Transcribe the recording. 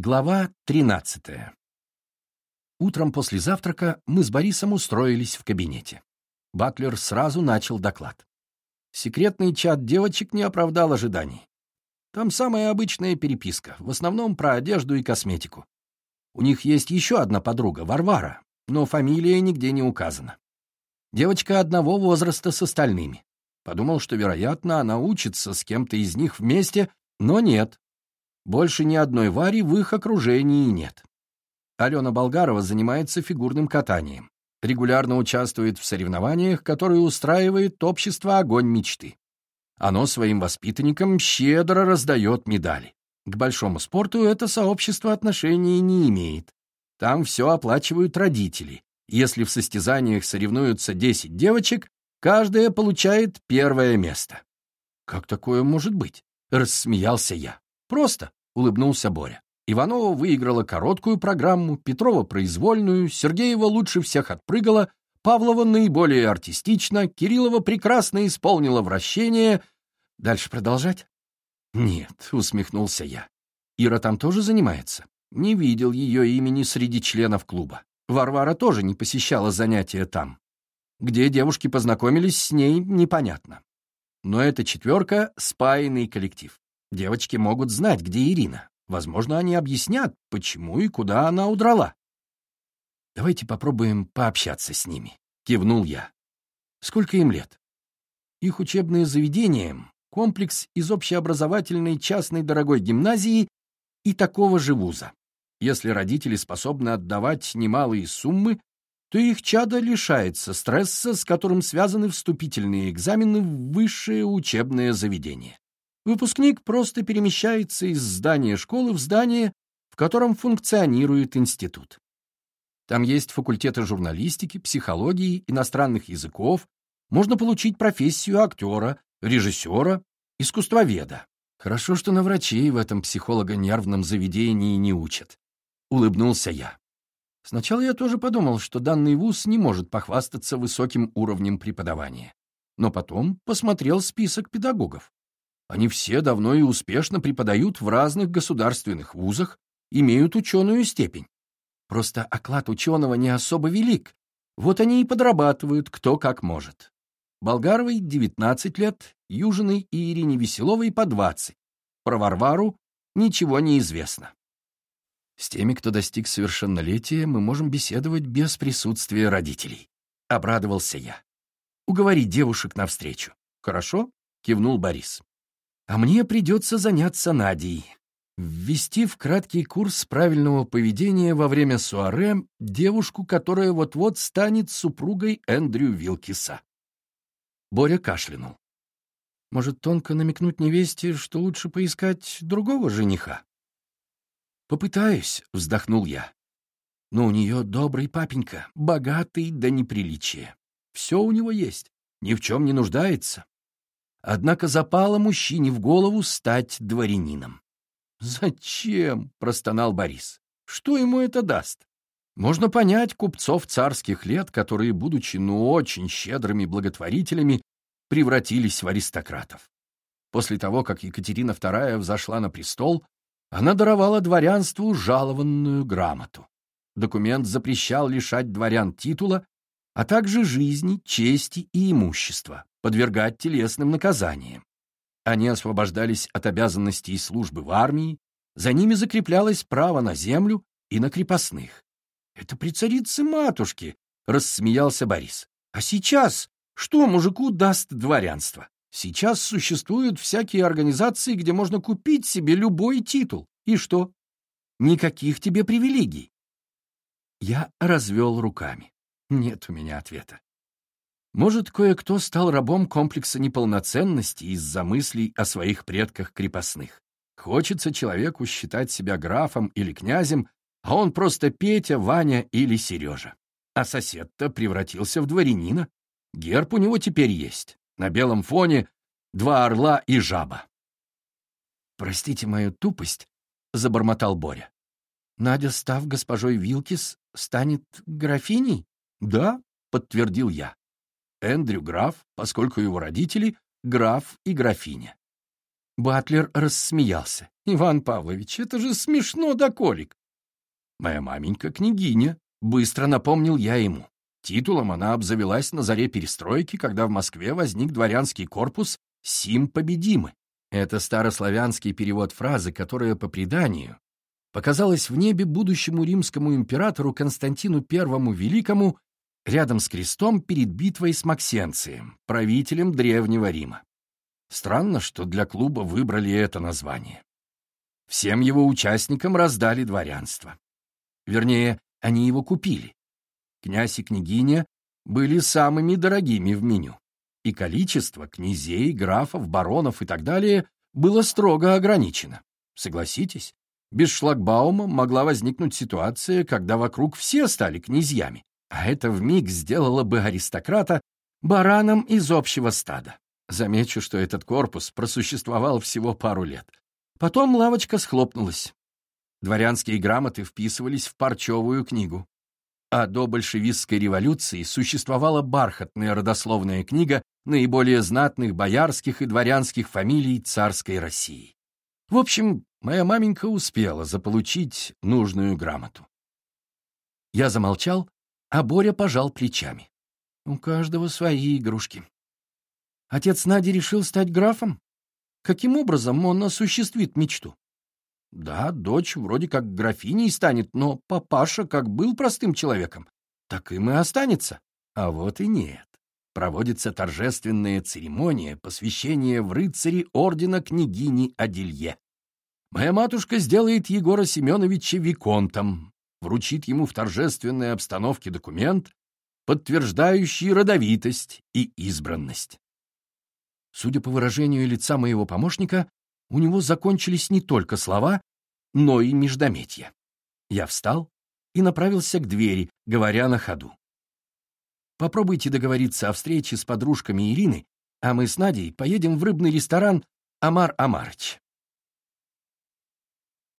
Глава 13. Утром после завтрака мы с Борисом устроились в кабинете. Батлер сразу начал доклад. Секретный чат девочек не оправдал ожиданий. Там самая обычная переписка, в основном про одежду и косметику. У них есть еще одна подруга, Варвара, но фамилия нигде не указана. Девочка одного возраста с остальными. Подумал, что, вероятно, она учится с кем-то из них вместе, но нет, больше ни одной Вари в их окружении нет. Алена Болгарова занимается фигурным катанием. Регулярно участвует в соревнованиях, которые устраивает общество «Огонь мечты». Оно своим воспитанникам щедро раздает медали. К большому спорту это сообщество отношения не имеет. Там все оплачивают родители. Если в состязаниях соревнуются 10 девочек, каждая получает первое место. «Как такое может быть?» — рассмеялся я. «Просто улыбнулся Боря. Иванова выиграла короткую программу, Петрова — произвольную, Сергеева лучше всех отпрыгала, Павлова наиболее артистично, Кириллова прекрасно исполнила вращение. Дальше продолжать? Нет, усмехнулся я. Ира там тоже занимается? Не видел ее имени среди членов клуба. Варвара тоже не посещала занятия там. Где девушки познакомились с ней, непонятно. Но эта четверка — спаянный коллектив. Девочки могут знать, где Ирина. Возможно, они объяснят, почему и куда она удрала. «Давайте попробуем пообщаться с ними», — кивнул я. «Сколько им лет?» Их учебное заведение — комплекс из общеобразовательной частной дорогой гимназии и такого же вуза. Если родители способны отдавать немалые суммы, то их чадо лишается стресса, с которым связаны вступительные экзамены в высшее учебное заведение. Выпускник просто перемещается из здания школы в здание, в котором функционирует институт. Там есть факультеты журналистики, психологии, иностранных языков, можно получить профессию актера, режиссера, искусствоведа. Хорошо, что на врачей в этом психолого-нервном заведении не учат. Улыбнулся я. Сначала я тоже подумал, что данный вуз не может похвастаться высоким уровнем преподавания. Но потом посмотрел список педагогов. Они все давно и успешно преподают в разных государственных вузах, имеют ученую степень. Просто оклад ученого не особо велик. Вот они и подрабатывают кто как может. Болгаровой — 19 лет, Южиной и Ирине Веселовой по 20. Про Варвару ничего не известно. С теми, кто достиг совершеннолетия, мы можем беседовать без присутствия родителей. Обрадовался я. Уговори девушек навстречу. Хорошо? Кивнул Борис. А мне придется заняться Надей. Ввести в краткий курс правильного поведения во время суаре девушку, которая вот-вот станет супругой Эндрю Вилкиса. Боря кашлянул. Может, тонко намекнуть невесте, что лучше поискать другого жениха? «Попытаюсь», — вздохнул я. «Но у нее добрый папенька, богатый до неприличия. Все у него есть, ни в чем не нуждается. Однако запало мужчине в голову стать дворянином. «Зачем?» — простонал Борис. «Что ему это даст?» Можно понять купцов царских лет, которые, будучи ну очень щедрыми благотворителями, превратились в аристократов. После того, как Екатерина II взошла на престол, она даровала дворянству жалованную грамоту. Документ запрещал лишать дворян титула, а также жизни, чести и имущества подвергать телесным наказаниям. Они освобождались от обязанностей службы в армии, за ними закреплялось право на землю и на крепостных. «Это при царице-матушке», — рассмеялся Борис. «А сейчас что мужику даст дворянство? Сейчас существуют всякие организации, где можно купить себе любой титул. И что? Никаких тебе привилегий». Я развел руками. Нет у меня ответа. Может, кое-кто стал рабом комплекса неполноценности из-за мыслей о своих предках крепостных. Хочется человеку считать себя графом или князем, а он просто Петя, Ваня или Сережа. А сосед-то превратился в дворянина. Герб у него теперь есть. На белом фоне два орла и жаба. «Простите мою тупость», — забормотал Боря. «Надя, став госпожой Вилкис, станет графиней?» «Да», — подтвердил я. Эндрю граф, поскольку его родители — граф и графиня. Батлер рассмеялся. «Иван Павлович, это же смешно да колик!» «Моя маменька княгиня», — быстро напомнил я ему. Титулом она обзавелась на заре перестройки, когда в Москве возник дворянский корпус «Сим победимы». Это старославянский перевод фразы, которая, по преданию, показалась в небе будущему римскому императору Константину I Великому рядом с крестом перед битвой с Максенцием, правителем Древнего Рима. Странно, что для клуба выбрали это название. Всем его участникам раздали дворянство. Вернее, они его купили. Князь и княгиня были самыми дорогими в меню, и количество князей, графов, баронов и так далее было строго ограничено. Согласитесь, без шлагбаума могла возникнуть ситуация, когда вокруг все стали князьями, а это вмиг сделало бы аристократа бараном из общего стада. Замечу, что этот корпус просуществовал всего пару лет. Потом лавочка схлопнулась. Дворянские грамоты вписывались в парчевую книгу. А до большевистской революции существовала бархатная родословная книга наиболее знатных боярских и дворянских фамилий царской России. В общем, моя маменька успела заполучить нужную грамоту. Я замолчал, а Боря пожал плечами. У каждого свои игрушки. Отец Нади решил стать графом? Каким образом он осуществит мечту? Да, дочь вроде как графиней станет, но папаша как был простым человеком, так им и останется. А вот и нет. Проводится торжественная церемония посвящения в рыцари ордена княгини Аделье. Моя матушка сделает Егора Семеновича виконтом, вручит ему в торжественной обстановке документ, подтверждающий родовитость и избранность. Судя по выражению лица моего помощника, у него закончились не только слова, но и междометия. Я встал и направился к двери, говоря на ходу. Попробуйте договориться о встрече с подружками Ирины, а мы с Надей поедем в рыбный ресторан «Амар Амарыч».